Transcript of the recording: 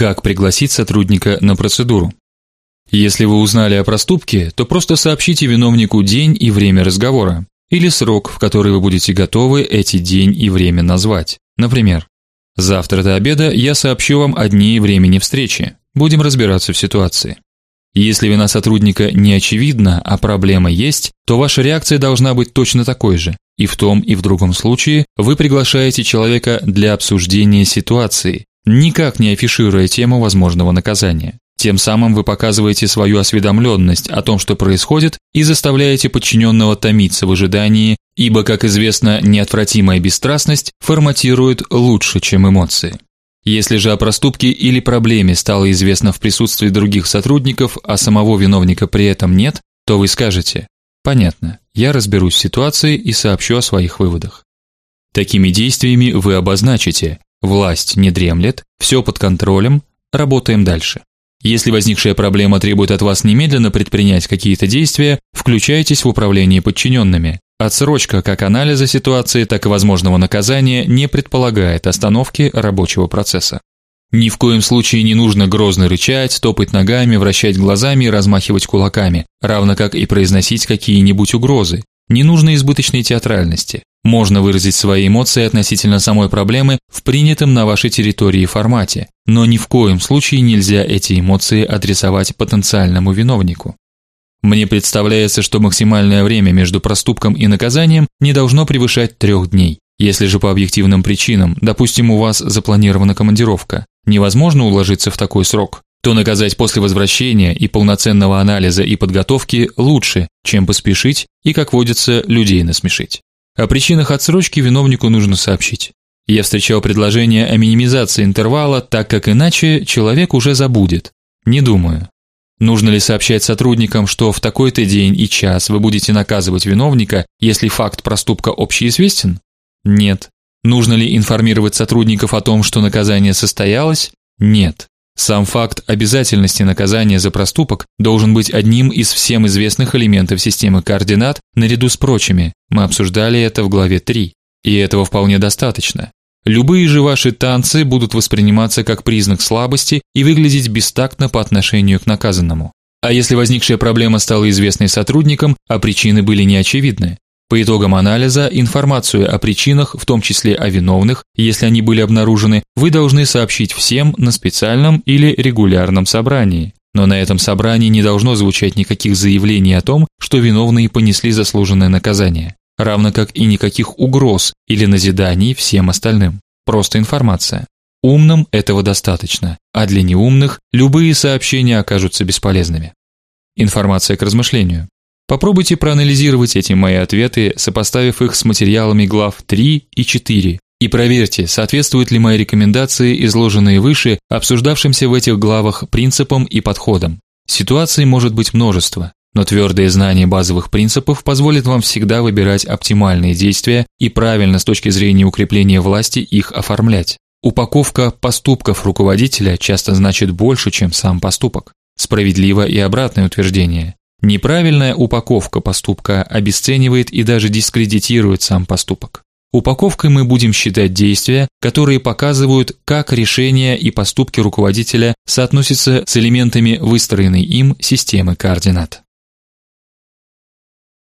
Как пригласить сотрудника на процедуру? Если вы узнали о проступке, то просто сообщите виновнику день и время разговора или срок, в который вы будете готовы эти день и время назвать. Например, завтра до обеда я сообщу вам о дне и времени встречи. Будем разбираться в ситуации. Если вина сотрудника не очевидна, а проблема есть, то ваша реакция должна быть точно такой же. И в том, и в другом случае вы приглашаете человека для обсуждения ситуации, никак не афишируя тему возможного наказания. Тем самым вы показываете свою осведомленность о том, что происходит, и заставляете подчиненного томиться в ожидании, ибо, как известно, неотвратимая бесстрастность форматирует лучше, чем эмоции. Если же о проступке или проблеме стало известно в присутствии других сотрудников, а самого виновника при этом нет, то вы скажете: "Понятно. Я разберусь с ситуацией и сообщу о своих выводах". Такими действиями вы обозначите: власть не дремлет, все под контролем, работаем дальше. Если возникшая проблема требует от вас немедленно предпринять какие-то действия, включайтесь в управление подчиненными. Отсрочка как анализа ситуации, так и возможного наказания не предполагает остановки рабочего процесса. Ни в коем случае не нужно грозно рычать, топать ногами, вращать глазами и размахивать кулаками, равно как и произносить какие-нибудь угрозы. Не нужно избыточной театральности. Можно выразить свои эмоции относительно самой проблемы в принятом на вашей территории формате, но ни в коем случае нельзя эти эмоции адресовать потенциальному виновнику. Мне представляется, что максимальное время между проступком и наказанием не должно превышать трех дней. Если же по объективным причинам, допустим, у вас запланирована командировка, невозможно уложиться в такой срок, то наказать после возвращения и полноценного анализа и подготовки лучше, чем поспешить и, как водится, людей насмешить. О причинах отсрочки виновнику нужно сообщить. Я встречал предложение о минимизации интервала, так как иначе человек уже забудет. Не думаю. Нужно ли сообщать сотрудникам, что в такой-то день и час вы будете наказывать виновника, если факт проступка общеизвестен? Нет. Нужно ли информировать сотрудников о том, что наказание состоялось? Нет. Сам факт обязательности наказания за проступок должен быть одним из всем известных элементов системы координат наряду с прочими. Мы обсуждали это в главе 3. И этого вполне достаточно. Любые же ваши танцы будут восприниматься как признак слабости и выглядеть бестактно по отношению к наказанному. А если возникшая проблема стала известной сотрудникам, а причины были неочевидны, по итогам анализа информацию о причинах, в том числе о виновных, если они были обнаружены, вы должны сообщить всем на специальном или регулярном собрании. Но на этом собрании не должно звучать никаких заявлений о том, что виновные понесли заслуженное наказание равно как и никаких угроз или назиданий всем остальным. Просто информация. Умным этого достаточно, а для неумных любые сообщения окажутся бесполезными. Информация к размышлению. Попробуйте проанализировать эти мои ответы, сопоставив их с материалами глав 3 и 4, и проверьте, соответствуют ли мои рекомендации, изложенные выше, обсуждавшимся в этих главах принципам и подходам. Ситуаций может быть множество, но твердое знание базовых принципов позволит вам всегда выбирать оптимальные действия и правильно с точки зрения укрепления власти их оформлять. Упаковка поступков руководителя часто значит больше, чем сам поступок. Справедливо и обратное утверждение. Неправильная упаковка поступка обесценивает и даже дискредитирует сам поступок. Упаковкой мы будем считать действия, которые показывают, как решения и поступки руководителя соотносятся с элементами выстроенной им системы координат.